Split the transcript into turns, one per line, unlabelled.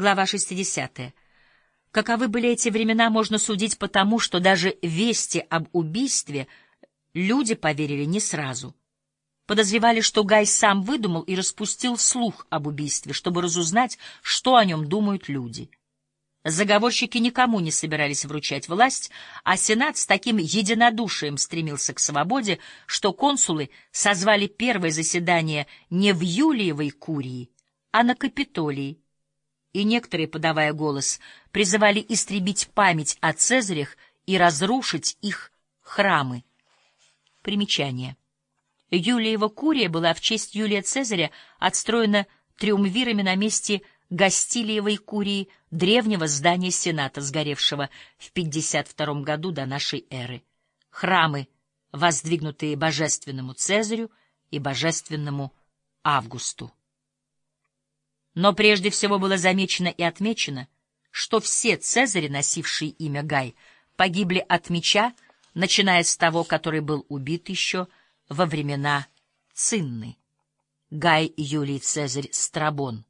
Глава 60. Каковы были эти времена, можно судить по тому, что даже вести об убийстве люди поверили не сразу. Подозревали, что Гай сам выдумал и распустил слух об убийстве, чтобы разузнать, что о нем думают люди. Заговорщики никому не собирались вручать власть, а Сенат с таким единодушием стремился к свободе, что консулы созвали первое заседание не в Юлиевой Курии, а на Капитолии, и некоторые, подавая голос, призывали истребить память о Цезарях и разрушить их храмы. Примечание. Юлиева Курия была в честь Юлия Цезаря отстроена триумвирами на месте Гастилиевой Курии, древнего здания Сената, сгоревшего в 52 году до нашей эры. Храмы, воздвигнутые божественному Цезарю и божественному Августу. Но прежде всего было замечено и отмечено, что все цезари, носившие имя Гай, погибли от меча, начиная с того, который был убит еще во времена Цинны. Гай Юлий Цезарь Страбон